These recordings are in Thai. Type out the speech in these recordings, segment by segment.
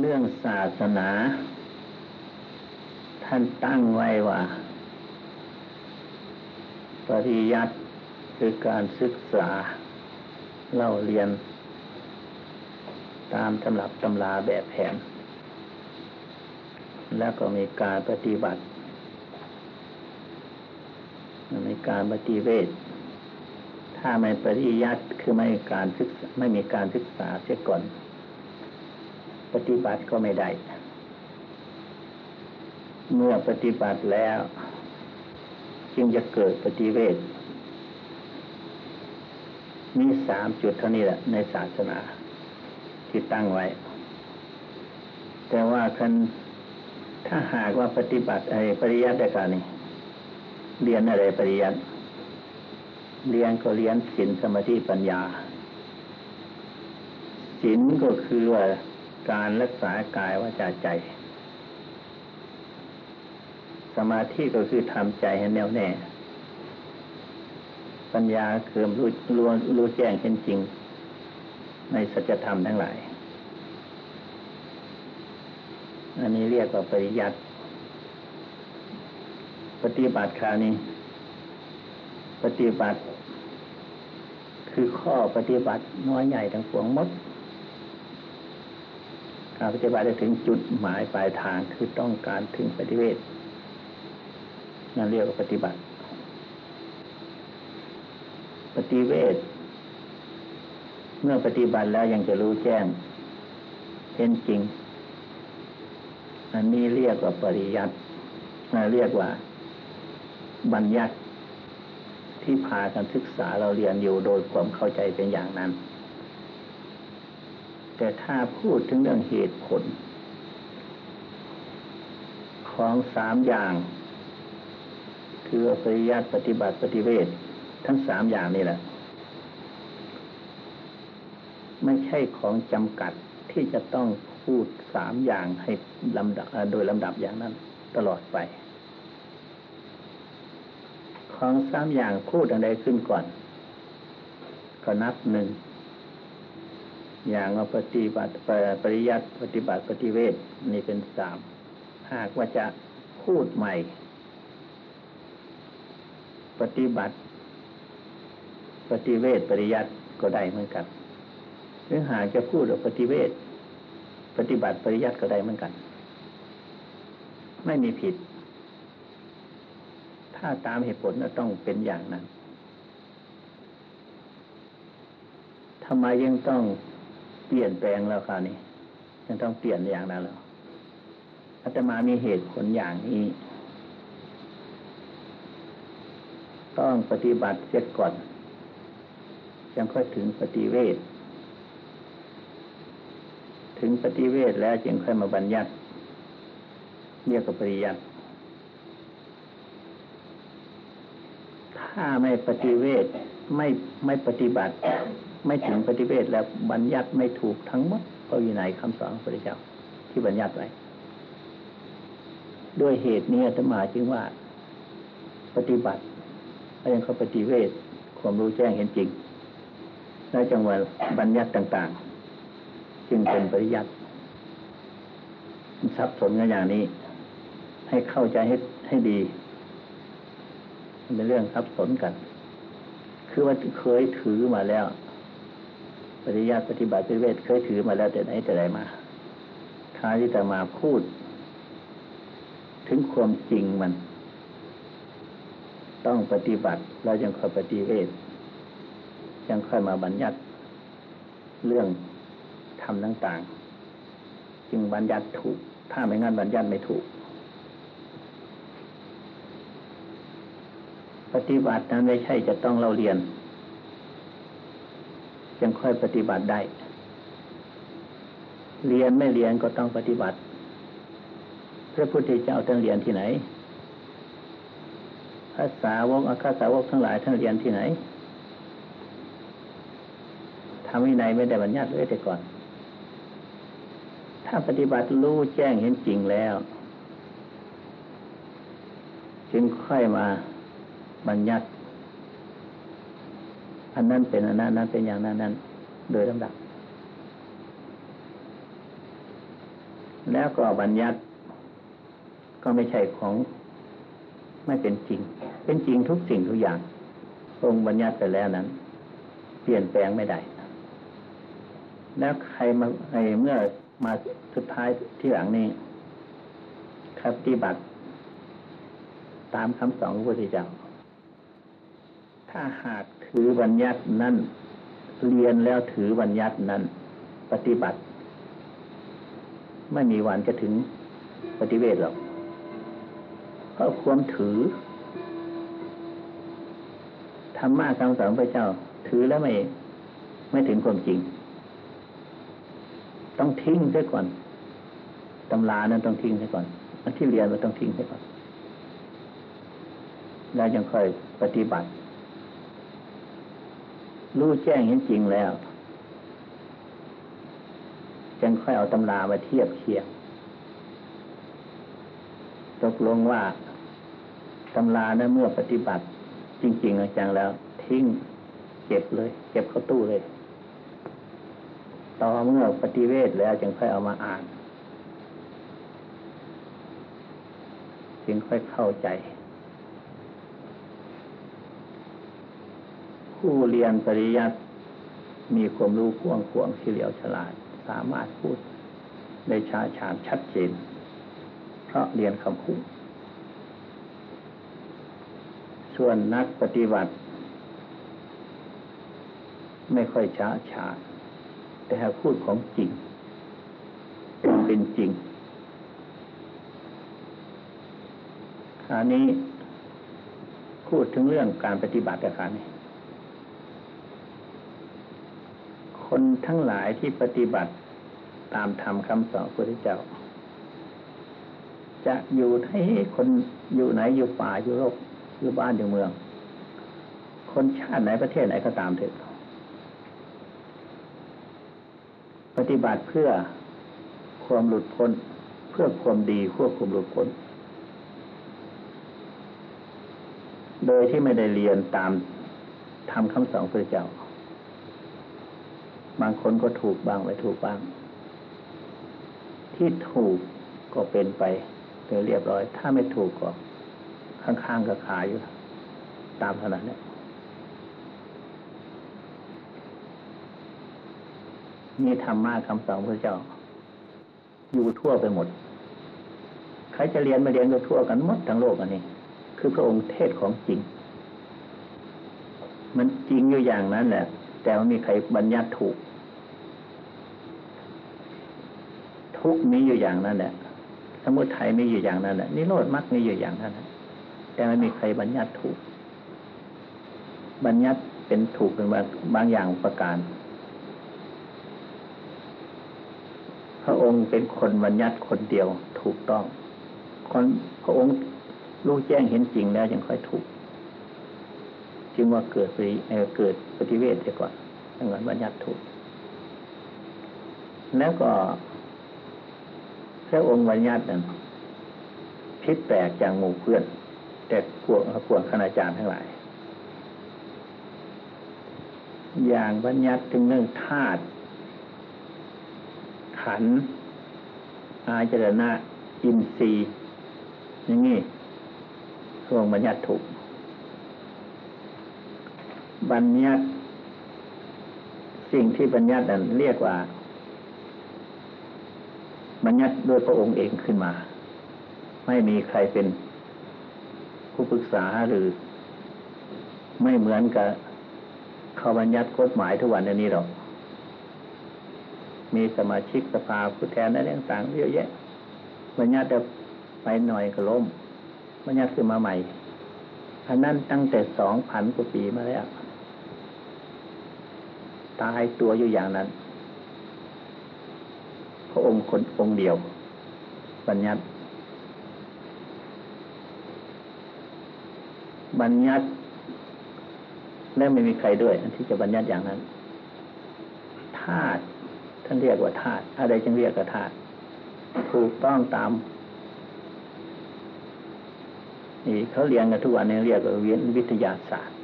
เรื่องศาสนา ท่านตั้งไว้ว่า ปริยัติคือการศึกษาเล่าเรียน ตามตำรับตำราแบบแผน แล้วก็มีการปฏิบัติ มีการปฏิเวทถ้าไม่ปริยัติคือไม่การศึกษาไม่มีการศึกษาเสียก่อน ปฏิบัติก็ไม่ได้ เมื่อปฏิบัติแล้ว จึงจะเกิดปฏิเวทมีสามจุดเท่านี้แหละ ในศาสนาที่ตั้งไว้ แต่ว่าคันถ้าหากว่าปฏิบัติไอ้ปริยัติการนี่เรียนอะไรปริยัติเรียนก็เรียนศีลสมาธิปัญญาศีลก็คือว่า การรักษากายวาจาใจ สมาธิก็คือทำใจให้แน่วแน่ ปัญญาคือรู้รู้รู้แจ้งเห็นจริง ในสัจธรรมทั้งหลาย อันนี้เรียกว่าปริยัติปฏิบัติคราวนี้ปฏิบัติ คือข้อปฏิบัติน้อยใหญ่ทั้งปวงมดารปฏิบัติได้ถึงจุดหมายปลายทางคือต้องการถึงปฏิเวทนั่นเรียกว่าปฏิบัติ ปฏิเวทเมื่อปฏิบัติแล้วยังจะรู้แจ้งเห็นจริง อันนี้เรียกว่าปริยัติเรียกว่า บัญญัติที่พากันศึกษาเราเรียนอยู่โดยความเข้าใจเป็นอย่างนั้น แต่ถ้าพูดถึงเรื่องเหตุผล ของสามอย่าง คือปริยัติปฏิบัติปฏิเวททั้งสามอย่างนี่แหละ ไม่ใช่ของจำกัดที่จะต้องพูดสามอย่างให้ลำดับโดยลำดับอย่างนั้นตลอดไป ของสามอย่างพูดอะไรขึ้นก่อน ก็นับหนึ่ง อย่างปฏิบัติปริยัติปฏิบัติปฏิเวทนี่เป็นสามหากว่าจะพูดใหม่ ปฏิบัติ ปฏิเวทปริยัติก็ได้เหมือนกันหรือหากจะพูดปฏิเวทปฏิบัติปริยัติก็ได้เหมือนกัน ไม่มีผิด ถ้าตามเหตุผลต้องเป็นอย่างนั้นทำไมยังต้อง เปลี่ยนแปลงแล้วคราวนี้ยังต้องเปลี่ยนอย่างนั้นแล้วอาตมามีเหตุผลอย่างนี้ ต้องปฏิบัติเสร็จก่อนยังค่อยถึงปฏิเวทถึงปฏิเวทแล้วจึงค่อยมาบัญญัติเรียกว่าปริยัติถ้าไม่ปฏิเวทไม่ไม่ปฏิบัติ ไม่ถึงปฏิเวทแล้วบัญญัติไม่ถูกทั้งหมดเพราะอยู่ในคำสอนพระเจ้าที่บัญญัติไว้ด้วยเหตุนี้ธรรมาจึงว่า ปฏิบัติแล้วยังเขาปฏิเวทความรู้แจ้งเห็นจริงและจังหวะบัญญัติต่าง ๆ จึงเป็นปริยัติสับสนกันอย่างนี้ ให้เข้าใจให้ให้ดีเป็นเรื่องสับสนกัน คือว่าเคยถือมาแล้ว ปริยัติปฏิบัติปฏิเวทเคยถือมาแล้วแต่ไหนแต่ไรมาท้าที่จะมาพูด ถึงความจริงมัน ต้องปฏิบัติแล้วยังค่อยปฏิเวทยังค่อยมาบัญญัติ เรื่องทำต่างๆ จึงบัญญัติถูก ถ้าไม่งั้นบัญญัติไม่ถูก ปฏิบัตินั้นไม่ใช่จะต้องเราเรียน ยังค่อยปฏิบัติได้ เรียนไม่เรียนก็ต้องปฏิบัติ พระพุทธเจ้าท่านเรียนที่ไหนภาษาวกอาคาสาวกทั้งหลายท่านเรียนที่ไหนทำวินัยไม่ได้บัญญัติเลยแต่ก่อน ถ้าปฏิบัติรู้แจ้งเห็นจริงแล้ว จึงค่อยมาบัญญัติ อันนั้นเป็นอันนั้นนั้นเป็นอย่างนั้นนั้น โดยลำดับ แล้วก็บัญญัติ ก็ไม่ใช่ของไม่เป็นจริง เป็นจริงทุกสิ่งทุกอย่าง องค์บัญญัติไปแล้วนั้น เปลี่ยนแปลงไม่ได้ แล้วใครมาไอเมื่อมาสุดท้ายที่หลังนี้ครับปฏิบัติ ตามคำสอนของพระพุทธเจ้าถ้าหาก ถือบัญญัตินั้นเรียนแล้วถือบัญญัตินั้น ปฏิบัติ ไม่มีวันจะถึงปฏิเวทหรอกเพราะความถือธรรมะคำสอนพระเจ้า ถือแล้วไม่ ไม่ถึงความจริง ต้องทิ้งซะก่อนตำรานั้นต้องทิ้งซะก่อนที่เรียนมันต้องทิ้งซะก่อนแล้วยังค่อยปฏิบัติ รู้แจ้งเห็นจริงแล้ว จึงค่อยเอาตำรามาเทียบเคียง ตกลงว่าตำรานั้นเมื่อปฏิบัติ จริง ๆ จังแล้ว ทิ้งเก็บเลย เก็บเข้าตู้เลย ต่อเมื่อปฏิเวทแล้วจึงค่อยเอามาอ่าน จึงค่อยเข้าใจ ผู้เรียนปริยัติมีความรู้กว้างขวางเฉลียวฉลาด สามารถพูดได้ชาฉานชัดเจน เพราะเรียนคำพูดส่วนนักปฏิบัติ ไม่ค่อยช้าฉานแต่พูดของจริง เป็นจริงคราวนี้พูดถึงเรื่องการปฏิบัติแต่คราวนี้ คน ทั้งหลายที่ปฏิบัติตามธรรมคำสอนพระพุทธเจ้า จะอยู่ให้คนอยู่ไหนอยู่ป่าอยู่โลกอยู่บ้านอยู่เมือง คนชาติไหนประเทศไหนก็ตามเถอะปฏิบัติเพื่อความหลุดพ้นเพื่อความดีควบคุมหลุดพ้นโดยที่ไม่ได้เรียนตามทำคำสอนพระเจ้า บางคนก็ถูกบ้างไม่ถูกบ้าง ที่ถูกก็เป็นไปโดยเรียบร้อย ถ้าไม่ถูกก็ข้างๆก็ขายอยู่ ตามขนาดนี้นี่ธรรมะคำสอนพระเจ้า อยู่ทั่วไปหมด ใครจะเรียนมาเรียนก็ทั่วกันหมดทั้งโลกอันนี้ คือพระองค์เทศของจริง มันจริงอยู่อย่างนั้นแหละ แต่ว่ามีใครบัญญัติถูก ทุกมีอยู่อย่างนั้นแหละ สมุทัยมีอยู่อย่างนั้นแหละนิโรธมรรคมีอยู่อย่างนั้นแต่ไม่มีใครบัญญัติถูก บัญญัติเป็นถูกเป็นบางบางอย่างประการ พระองค์เป็นคนบัญญัติคนเดียวถูกต้อง คนพระองค์รู้แจ้งเห็นจริงแล้วยังค่อยถูก จึงว่าเกิดปริเกิดปฏิเวทเสียก่อนดังนั้นบัญญัติถูก แล้วก็พระองค์บัญญัตินั้นพิษแปลกจากหมู่เพื่อน แต่พวกพวกคณาจารย์ทั้งหลาย อย่างบัญญัติถึงเรื่องธาตุขัน อาจรณะอินทรีย์อย่างนี้พวกบัญญัติถูก บัญญัติ สิ่งที่บัญญัตินั้นเรียกว่า บัญญัติโดยพระองค์เองขึ้นมา ไม่มีใครเป็นผู้ปรึกษาหรือไม่เหมือนกับเขาบัญญัติกฎหมายทุกวันนี้หรอก มีสมาชิกสภาผู้แทนอะไรต่างๆเยอะแยะ บัญญัติไปหน่อยก็ล้มบัญญัติขึ้นมาใหม่อันนั้นตั้งแต่สองพันกว่าปีมาแล้ว ตายตัวอยู่อย่างนั้น พระองค์คนองค์เดียวบัญญัติ บัญญัติ และไม่มีใครด้วยที่จะบัญญัติอย่างนั้นธาตุท่านเรียกว่าธาตุอะไรจึงเรียกว่าธาตุถูกต้องตามนี่เขาเรียนกันทุกวันนี้เรียกว่าวิทยาศาสตร์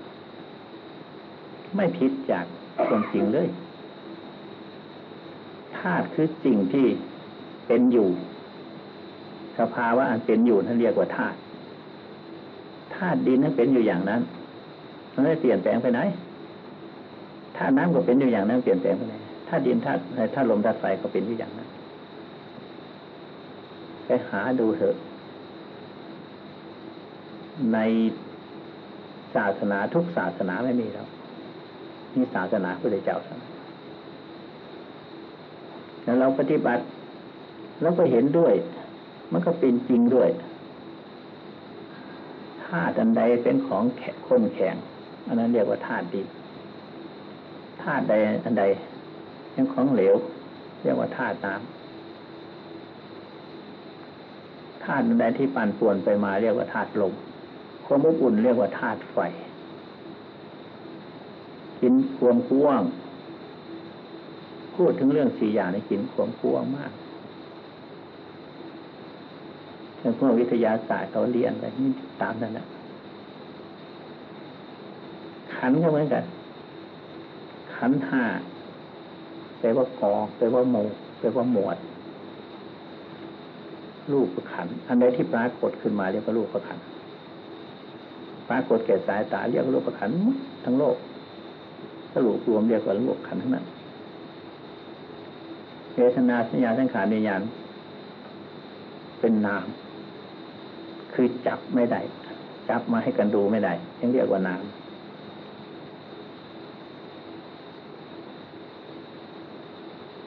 ไม่ผิดจาก ความจริงเลยธาตุคือสิ่งที่เป็นอยู่สภาวะอันเป็นอยู่นั่นเรียกว่าธาตุธาตุดินนั้นเป็นอยู่อย่างนั้นมันไม่เปลี่ยนแปลงไปไหนธาตุน้ำก็เป็นอยู่อย่างนั้นเปลี่ยนแปลงไปไหนธาตุดินธาตุธาตุลมธาตุไฟก็เป็นอยู่อย่างนั้นไปหาดูเถอะ ในศาสนาทุกศาสนาไม่มีแล้ว นี่ศาสนาพระเจ้าแล้วเราปฏิบัติแล้วก็เห็นด้วย มันก็เป็นจริงด้วยธาตุอันใดเป็นของแข็งข้นแข็งอันนั้นเรียกว่าธาตุดินธาตุใดอันใดเป็นของเหลว เรียกว่าธาตุน้ำธาตุอันใดที่ปั่นป่วนไปมาเรียกว่าธาตุลมความอบอุ่นเรียกว่าธาตุไฟ กินความกว้างพูดถึงเรื่องสี่อย่างในกินความกว้างมากแต่พวกวิทยาศาสตร์เขาเรียนอะไรนี่ตามนั่นแหละขันก็เหมือนกัน ขันห้าแปลว่ากองแปลว่าโมแปลว่าหมวดรูปขัน อันใดที่ปรากฏขึ้นมาเรียกว่ารูปขัน ปรากฏแก่สายตาเรียกว่ารูปขันทั้งโลก รุปรวมเรียกว่ารูปขันทั้งนั้นเวทนาสัญญาสังขารนิยานเป็นนาม คือจับไม่ได้จับมาให้กันดูไม่ได้ยังเรียกว่านาม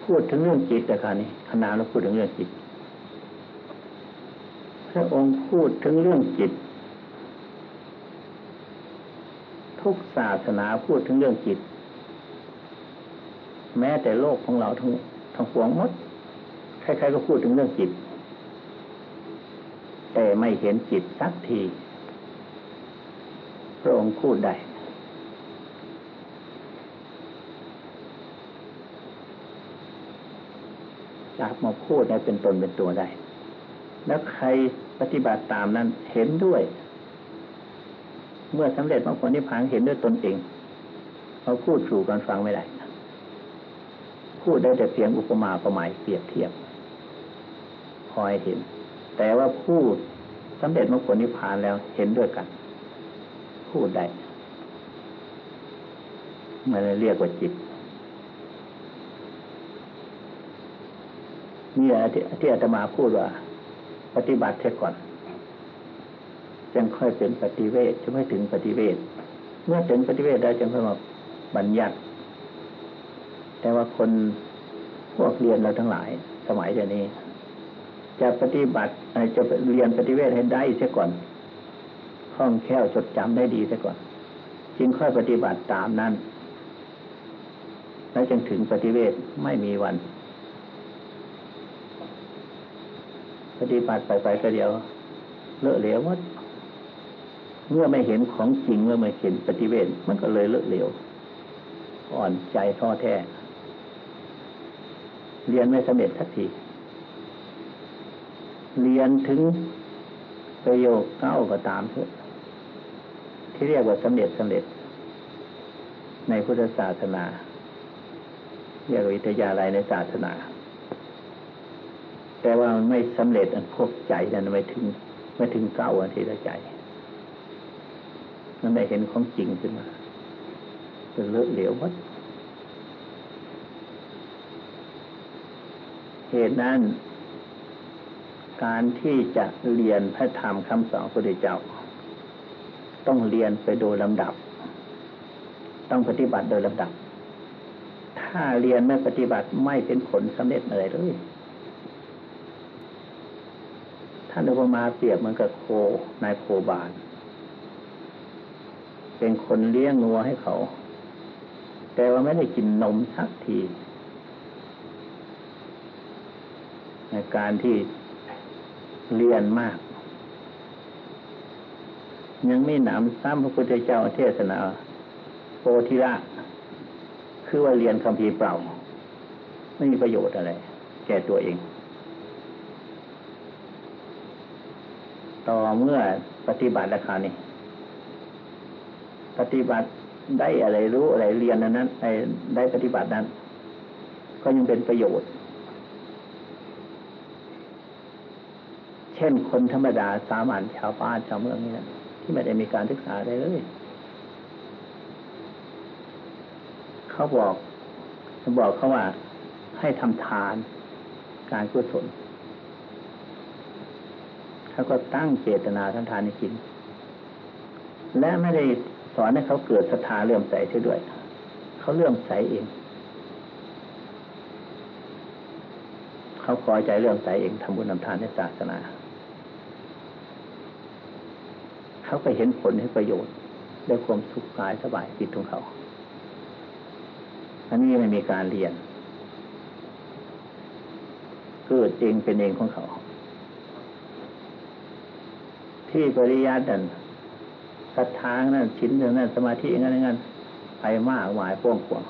พูดถึงเรื่องจิตแต่คราวนี้คณะเราพูดถึงเรื่องจิตพระองค์พูดถึงเรื่องจิต ทุกศาสนาพูดถึงเรื่องจิต แม้แต่โลกของเราทั้งทั้งปวงหมดใครๆก็พูดถึงเรื่องจิต แต่ไม่เห็นจิตสักทีพระองค์พูดได้จากมาพูดได้เป็นตนเป็นตัวได้ แล้วใครปฏิบัติตามนั้นเห็นด้วย เมื่อสำเร็จบางคนที่พังเห็นด้วยตนเองเขาพูดสู่กันฟังไม่ได้ พูดได้แต่เพียงอุปมาประหมายเปรียบเทียบคอยเห็น แต่ว่าพูดสำเร็จมรรคผลนิพพานแล้วเห็นด้วยกัน พูดได้มันเรียกว่าจิตนี่ที่ที่อาตมาพูดว่า ปฏิบัติเสียก่อนจึงค่อยเป็นปฏิเวทจะไม่ถึงปฏิเวทเมื่อถึงปฏิเวทได้จึงค่อยมาบัญญัติ แต่ว่าคนพวกเรียนเราทั้งหลาย สมัยเดี๋ยวนี้ จะปฏิบัติจะเรียนปฏิเวทให้ได้เสียก่อนคล่องแคล่วจดจำได้ดีเสียก่อน จึงค่อยปฏิบัติตามนั้นแล้วจึงถึงปฏิเวทไม่มีวัน ปฏิบัติไปไปก็เดียว เลอะเหลวหมดเมื่อไม่เห็นของจริงเมื่อไม่เห็นปฏิเวทมันก็เลยเลอะเหลว อ่อนใจท้อแท้ เรียนไม่สำเร็จทักทีเรียนถึงประโยคเก้าก็ตามเถอะที่เรียกว่าสำเร็จสำเร็จ ในพุทธศาสนาเรียกวิทยาลัยในศาสนา แต่ว่ามันไม่สำเร็จอันพบใจนั้นไม่ถึงไม่ถึงเก้าอันที่ละใจมันได้เห็นของจริงขึ้นมาเป็นเลอะเหลวมัด เหตุนั้น การที่จะเรียนพระธรรมคำสอนพระพุทธเจ้า ต้องเรียนไปโดยลำดับ ต้องปฏิบัติโดยลำดับ ถ้าเรียนไม่ปฏิบัติไม่เป็นผลสำเร็จอะไรเลยท่านอุปมาเปรียบเหมือนกับโคนายโคบาน เป็นคนเลี้ยงงัวให้เขา แต่ว่าไม่ได้กินนมสักที ในการที่เรียนมาก ยังไม่หนำซ้ำพระพุทธเจ้าเทศนาโพธิละ คือว่าเรียนคำพีเปล่า ไม่มีประโยชน์อะไร แก่ตัวเอง ต่อเมื่อปฏิบัติแล้วคราวนี้ปฏิบัติได้อะไรรู้อะไรเรียนนั้น ได้ปฏิบัตินั้น ก็ยังเป็นประโยชน์ เช่นคนธรรมดาสามัญชาวบ้านชาวเมืองนี่นะที่ไม่ได้มีการศึกษาเลยเลย เขาบอกบอกเขาว่า ให้ทำทาน การกุศลเขาก็ตั้งเจตนาทำทานในกิน และไม่ได้สอนให้เขาเกิดศรัทธาเลื่อมใสเสียด้วย เขาเลื่อมใสเอง เขาคอยใจเลื่อมใสเองทำบุญทำทานในศาสนา เขาไปเห็นผลให้ประโยชน์ได้ความสุขกายสบายจิตของเขาอันนี้ไม่มีการเรียนเกิดเองเป็นเองของเขา ที่ปริยัตินั้นศรัทธานั้นชิ้นนึ่นสมาธิงั้นงั้นไปมากหมายป้วงขวง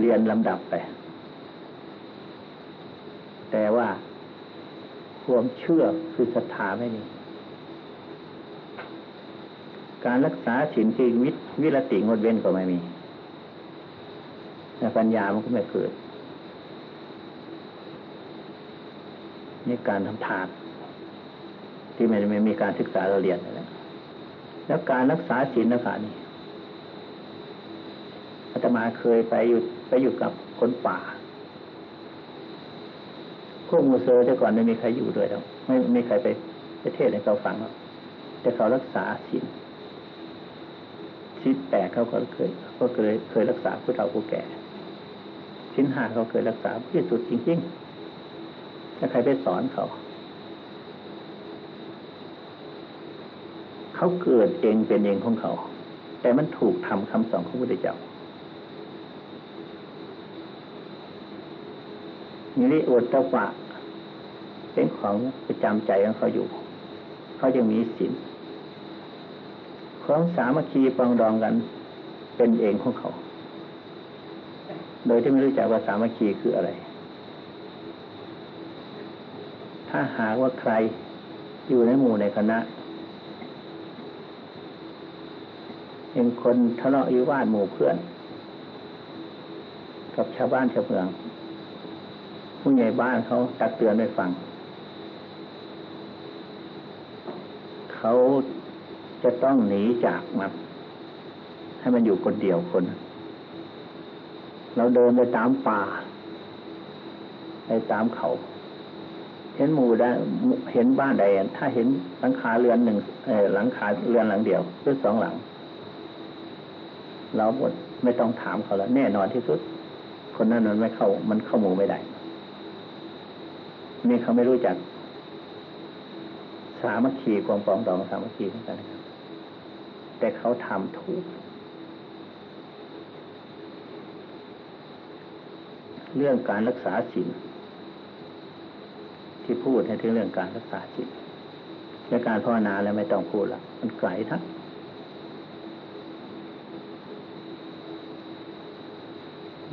เรียนลำดับไป แต่ว่าความเชื่อคือศรัทธาไม่มี การรักษาศีลคือวิวิรติงดเว้นก็ไม่มีแต่ปัญญามันก็ไม่เกิดนี่การทำทานที่ไม่ไม่มีการศึกษาเราเรียนแล้วแล้วการรักษาศีลนะคะนี่อาตมาเคยไปอยู่ไปอยู่กับคนป่าพวกมูเซอร์แต่ก่อนไม่มีใครอยู่ด้วยแล้วไม่ไม่มีใครไปประเทศให้เขาฟังหรอกแต่เขารักษาศีล ศีลแปดเขาก็เคยก็เคยเคยรักษาผู้เฒ่าผู้แก่ศีลห้าเขาเคยรักษาที่สุดจริงๆถ้าใครไปสอนเขา เขาเกิดเองเป็นเองของเขา แต่มันถูกทำคำสอนของพระพุทธเจ้านี่ริโอตตะปะเป็นของประจำใจของเขาอยู่ เขายังมีศีล ของสามัคคีปองดองกัน เป็นเองของเขา โดยที่ไม่รู้จักว่าสามัคคีคืออะไร ถ้าหากว่าใครอยู่ในหมู่ในคณะเป็นคนทะเลาะวิวาทหมู่เพื่อน กับชาวบ้านชาวเมือง ผู้ใหญ่บ้านเขาตักเตือนให้ฟัง เขา จะต้องหนีจากมันให้มันอยู่คนเดียวคน เราเดินไปตามป่า ไปตามเขา เห็นหมู่ได้เห็นบ้านใดถ้าเห็นหลังคาเรือนหนึ่งหลังคาเรือนหลังเดียวหรือสองหลัง เราหมดไม่ต้องถามเขาแล้ว แน่นอนที่สุด คนนั้นมันไม่เข้า มันเข้าหมู่ไม่ได้ นี่เขาไม่รู้จักสามัคคีความปองดองสามัคคีเหมือนกันครับ แต่เขาทำถูก เรื่องการรักษาศีลที่พูดให้ถึงเรื่องการรักษาจิตและการภาวนาแล้วไม่ต้องพูดละมันไกลทั้ง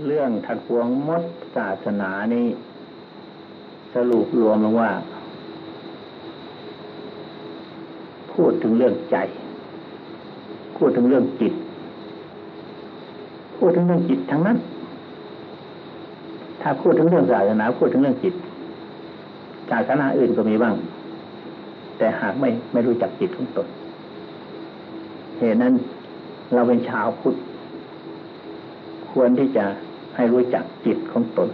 เรื่องถักวงมดศาสนานี้ สรุปรวมลงว่า พูดถึงเรื่องใจ พูดถึงเรื่องจิต พูดถึงเรื่องจิตทั้งนั้น ถ้าพูดถึงเรื่องศาสนาพูดถึงเรื่องจิตศาสนาอื่นก็มีบ้าง แต่หากไม่ไม่รู้จักจิตของตนเหตุนั้นเราเป็นชาวพุทธควรที่จะให้รู้จักจิตของตน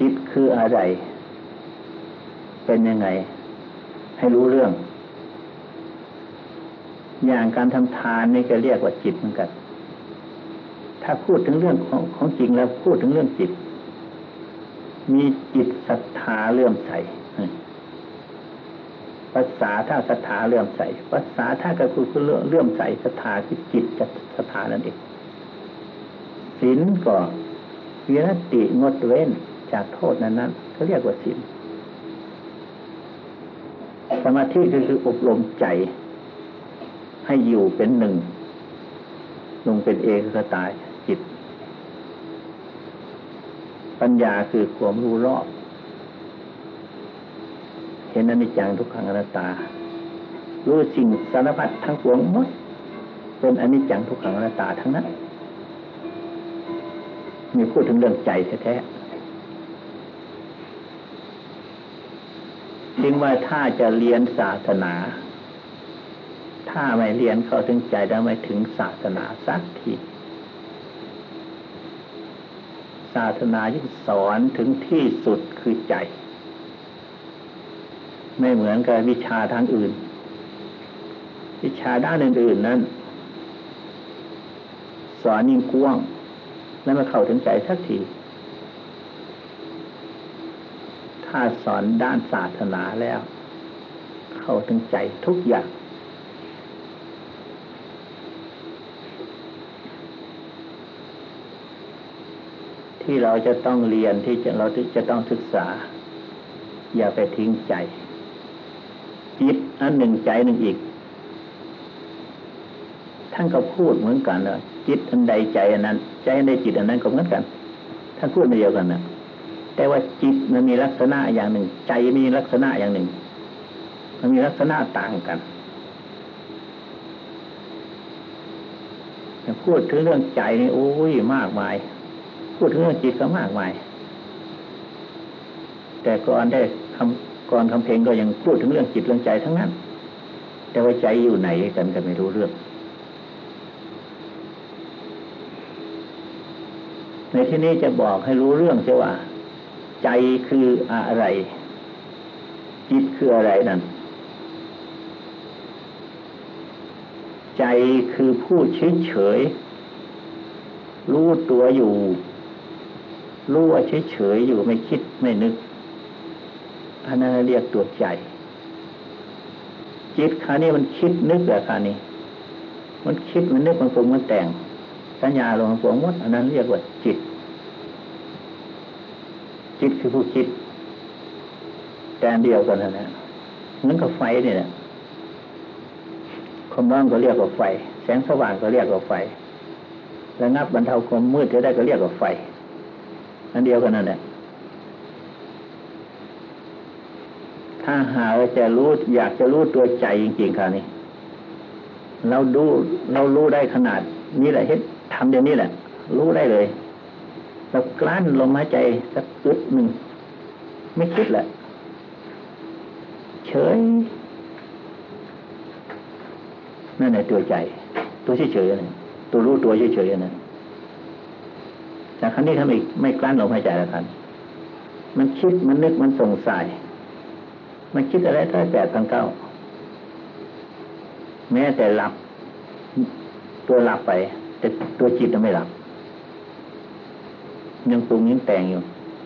จิตคืออะไร เป็นยังไง ให้รู้เรื่อง อย่างการทำทานนี่ก็เรียกว่าจิตเหมือนกัน ถ้าพูดถึงเรื่องของของจริงแล้วพูดถึงเรื่องจิต มีจิตศรัทธาเลื่อมใสภาษาถ้าศรัทธาเลื่อมใสภาษาถ้าก็คือเลื่อมใสศรัทธาคือจิตจะศรัทธานั่นเองศีลก็วิรติงดเว้นจากโทษนั้นนั้นเขาเรียกว่าศีลสมาธิคืออบรมใจ ให้อยู่เป็นหนึ่ง ลงเป็นเอกสตายจิต ปัญญาคือความรู้รอบ เห็นอนิจจังทุกขังอนัตตา รู้สิ่งสารพัดทั้งปวงหมดเป็นอนิจจังทุกขังอนัตตาทั้งนั้น มีพูดถึงเรื่องใจแท้จึงว่าถ้าจะเรียนศาสนา ถ้าไม่เรียนเข้าถึงใจแล้วไม่ถึงศาสนาสักทีศาสนาที่งสอนถึงที่สุดคือใจ ไม่เหมือนกับวิชาทางอื่น วิชาด้านอื่นๆนั้น สอนยิ่งกว้างแล้วมาเข้าถึงใจสักที ถ้าสอนด้านศาสนาแล้ว เข้าถึงใจทุกอย่าง ที่เราจะต้องเรียนที่เราจะต้องศึกษา อย่าไปทิ้งใจจิตอันหนึ่งใจหนึ่งอีก ท่านก็พูดเหมือนกันนะจิตอันใดใจอันนั้น ใจอันใดจิตอันนั้นก็เหมือนกัน ท่านพูดในเดียวกันนะแต่ว่าจิตมันมีลักษณะอย่างหนึ่ง ใจมีลักษณะอย่างหนึ่ง มันมีลักษณะต่างกันพูดถึงเรื่องใจนี่โอ้ยมากมาย พูดถึงเรื่องจิตก็มากมาย แต่ก่อนได้คำก่อนคำเพลงก็ยังพูดถึงเรื่องจิตเรื่องใจทั้งนั้น แต่ว่าใจอยู่ไหนกันก็ไม่รู้เรื่อง ในที่นี้จะบอกให้รู้เรื่องใช่ว่า ใจคืออะไร จิตคืออะไรนั่นใจคือผู้เฉยเฉยรู้ตัวอยู่ รู้ว่าเฉยเฉยอยู่ไม่คิดไม่นึกอันนั้นเรียกตัวใจ จิตคานี้มันคิดนึกอะคานี้ มันคิดมันนึกมันปรุงมันแต่ง สัญญาลงปรุงมดอันนั้นเรียกว่าจิต จิตคือผู้คิด แต่เดียวกันนะเหมือนกับไฟเนี่ยความร้อนก็เรียกว่าไฟ แสงสว่างก็เรียกว่าไฟระงับบรรเทาความมืดจะได้ก็เรียกว่าไฟ อันเดียวกันนั่นแหละถ้าหาว่าจะรู้อยากจะรู้ตัวใจจริงๆค่ะนี่เราดูเรารู้ได้ขนาดนี้แหละเฮ็ดทำเดี๋ยวนี้แหละ รู้ได้เลยเรากลั้นลมหายใจสักอึดหนึ่งไม่คิดแหละ เฉยนั่นแหละตัวใจ ตัวเฉยๆนั่นตัวรู้ตัวเฉยๆนั่น แต่ครั้นี้ทำอีกไม่กลั้นลมหายใจแล้วครับมันคิดมันนึกมันสงสัย มันคิดอะไรได้แปดพันเก้า แม้แต่หลับ ตัวหลับไป แต่ตัวจิตไม่หลับ ยังปรุงยังแต่งอยู่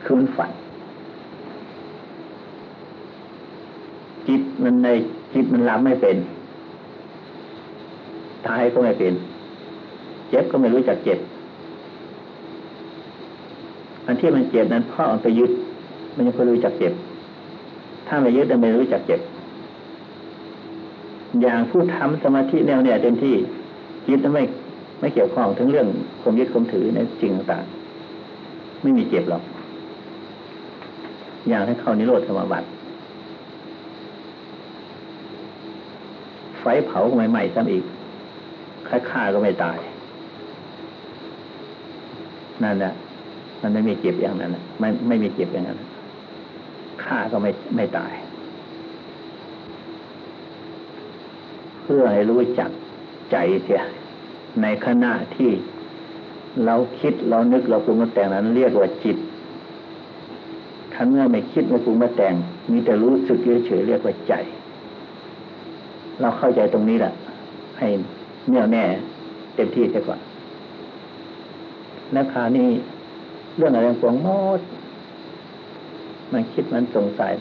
คือมันฝัน จิตมันในจิตมันหลับไม่เป็นตายก็ไม่เป็น เจ็บก็ไม่รู้จักเจ็บ อันที่มันเจ็บนั้นพ่อมันไปยึด มันยังไม่รู้จักเจ็บ ถ้าไม่ยึดจะไม่รู้จักเจ็บ อย่างผู้ทำสมาธิแนวเนี่ยเต็มที่ยึดไม่ไม่เกี่ยวข้องทั้งเรื่องความยึดความถือในจริงต่างไม่มีเจ็บหรอก อย่างให้เข้านิโรธสมาบัติไฟเผาก็ไม่ไหม้ซ้ำอีกค่าฆ่าก็ไม่ตาย นั่นแหละ มันไม่มีเจ็บอย่างนั้นไม่ไม่มีเจ็บอย่างนั้นฆ่าก็ไม่ไม่ตาย เพื่อให้รู้จักใจเสีย ในขณะที่เราคิดเรานึกเราปรุงมาแต่งนั้น เรียกว่าจิตถ้าเมื่อไม่คิดไม่ปรุงมาแต่ง มีแต่รู้สึกเฉยเรียกว่าใจ เราเข้าใจตรงนี้แหละให้แน่วแน่เต็มที่เสียก่อนแล้วคราวนี้ เรื่องอะไรปวงหมดมันคิดมันสงสัย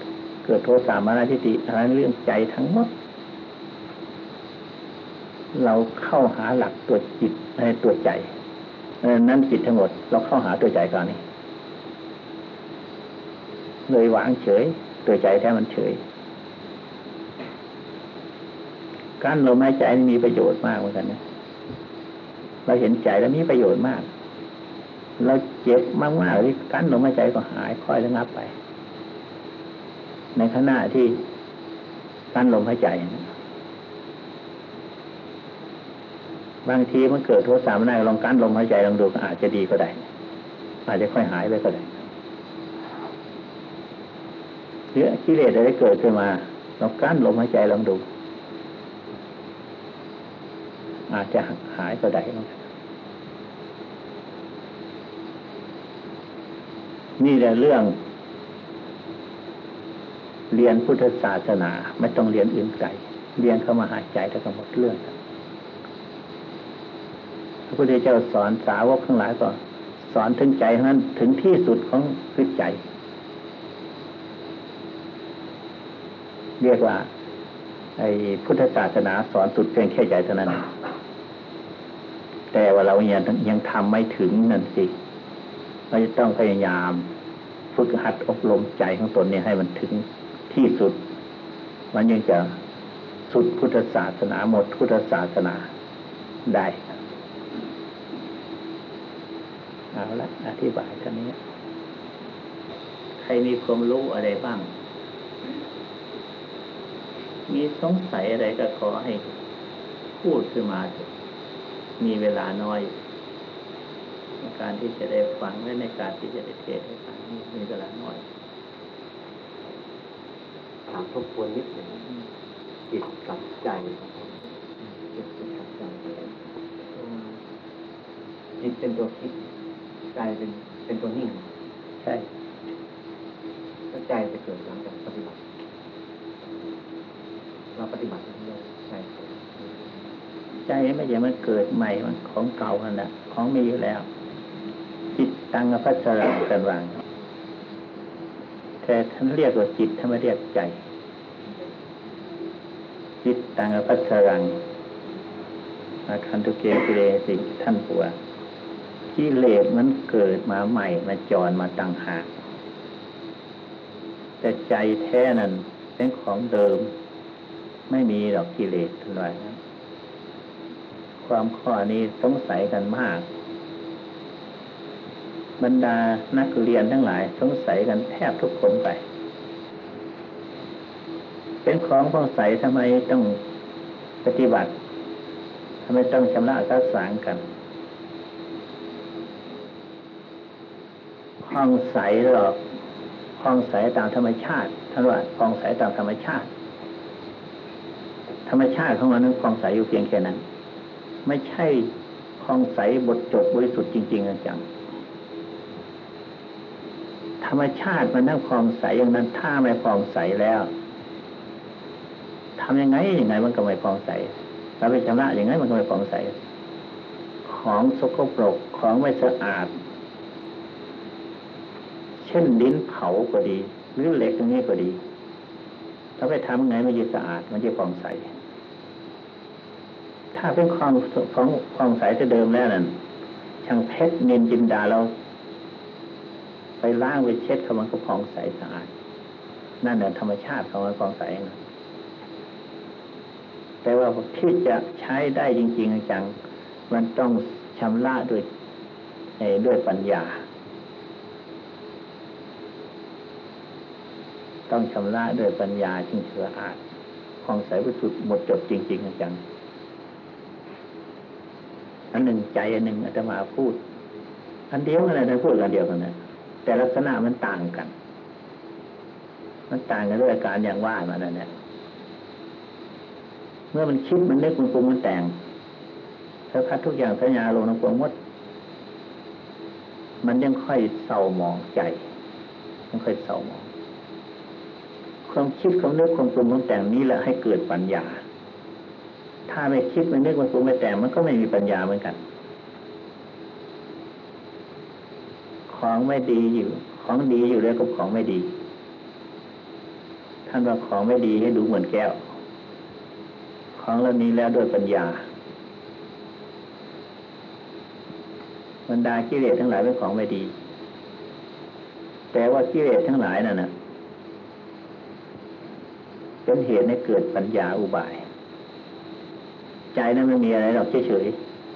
เกิดโทสะมานาทิฏฐิอะไรเรื่องใจทั้งหมด เราเข้าหาหลักตัวจิตในตัวใจนั้นจิตทั้งหมด เราเข้าหาตัวใจก่อนนี่เลยวางเฉย ตัวใจแท้มันเฉย การลมหายใจมีประโยชน์มากเหมือนกันนะเราเห็นใจแล้วมีประโยชน์มาก เรา เจ็บมากๆที่กั้นลมหายใจก็หายค่อยระงับไป ในขณะที่กั้นลมหายใจบางทีมันเกิดโทสะมันได้ลองกั้นลมหายใจลองดูก็อาจจะดีก็ได้ อาจจะค่อยหายไปก็ได้เยอะกิเลสอะไรเกิดขึ้นมาเรากั้นลมหายใจลองดู อาจจะหายก็ได้มั้ง นี่แหละเรื่อง เรียนพุทธศาสนา ไม่ต้องเรียนอื่นไกลเรียนเข้ามาหายใจแล้วก็หมดเรื่องพระพุทธเจ้าสอนสาวกทั้งหลายก็สอนถึงใจนั้นถึงที่สุดของคือใจ เรียกว่า ไอ้พุทธศาสนาสอนสุดเพียงแค่ใจเท่านั้น แต่ว่าเรายังยังทำไม่ถึงนั่นสิ เราจะต้องพยายามฝึกหัดอบรมใจของตนเนี่ยให้มันถึงที่สุด มันยังจะสุดพุทธศาสนาหมดพุทธศาสนาได้เอาละอธิบายท่านี้ ใครมีความรู้อะไรบ้าง มีสงสัยอะไรก็ขอให้พูดขึ้นมา มีเวลาน้อย ในการที่จะได้ฟังและในการที่จะได้เทศให้ฟังนี่มีเวลาน้อยถามทบทวนนิดหนึ่งจิตกับใจจิตกับใจจิตเป็นตัวคิดใจเป็นเป็นตัวนิ่ง ใช่แล้วใจจะเกิดหลังจากปฏิบัติ เราปฏิบัติเรื่อยๆใจเกิดใจไม่ใช่มันเกิดใหม่มันของเก่านั่นแหละของมีอยู่แล้ว ตังอภัสรังกันวางแต่ท่านเรียกว่าจิตท่านไม่เรียกใจ จิตตังอภัสรังอาคันตุเกกิเลสิท่านปัวกิเลสมันเกิดมาใหม่มาจรมาตังหากแต่ใจแท้นั้นเป็นของเดิม ไม่มีหรอกกิเลสทั้งหลายนความข้อนี้สงสัยกันมาก บรรดานักเรียนทั้งหลายสงสัยกันแทบทุกคนไป เป็นของสงใสทำไมต้องปฏิบัติทำไมต้องชำระสักสางกันห้องใสหรอกห้องใสตามธรรมชาติท่านว่าห้องใสตามธรรมชาติ ธรรมชาติของเรานั้นห้องใสอยู่เพียงแค่นั้น ไม่ใช่คลองใสบทจบบริสุทธิ์จริง ๆ จังธ รรมชาติมันนั่งคลองใสอย่างนั้นถ้าไม่คลองใสแล้วทำยังไงยังไงมันก็ไม่คลองใสเราไปชำระย่างไงมันก็ไม่คลองใส ของสกปรกของไม่สะอาด เช่นดินเผาก็ดี หรือเหล็กตรงนี้ก็ดีถ้าไปทำยังไงมันจะสะอาด มันจะคลองใส ถ้าเป็นความของความใสแต่เดิมแล้วนั่นช่างเพชรเนินจินดาเรา ล้างไปเช็ดเขามันก็ผ่องใสสะอาดนั่นแหละธรรมชาติของมันผ่องใสนะแต่ว่าที่จะใช้ได้จริง ๆ จังมันต้องชำระด้วยด้วยปัญญา ต้องชำระด้วยปัญญาจึงเถืออาจผ่องใสบริสุทธิ์หมดจดจริง ๆ จังอันหนึ่งใจอันหนึ่งอาตมาพูด อันเดียวกันเลยนะพูดกันเดียวกันนะ แต่ลักษณะมันต่างกัน มันต่างกันด้วยอาการอย่างว่ามานั่นแหละเมื่อมันคิดมันนึกมันปรุงมันแต่งถ้าพัดทุกอย่างสัญญาลงในความมด มันยังค่อยเศร้าหมองใจยังค่อยเศร้าหมอง ความคิดความนึกความปรุงความแต่งนี้แหละให้เกิดปัญญา ถ้าไม่คิดไม่นึกไมันปรุงไม่แต่งมันก็ไม่มีปัญญาเหมือนกัน ของไม่ดีอยู่ ของดีอยู่แล้วกับของไม่ดี ท่านว่าของไม่ดีให้ดูเหมือนแก้ว ของเหล่านี้แล้วด้วยปัญญาบรรดากิเลสทั้งหลายเป็นของไม่ดี แต่ว่ากิเลสทั้งหลายนั่นนะเป็นเหตุให้เกิดปัญญาอุบาย ใจนั้นไม่มีอะไรหรอกเฉย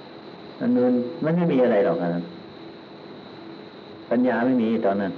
ๆมันมันมันไม่มีอะไรหรอกนะ ปัญญาไม่มีตอนนั้น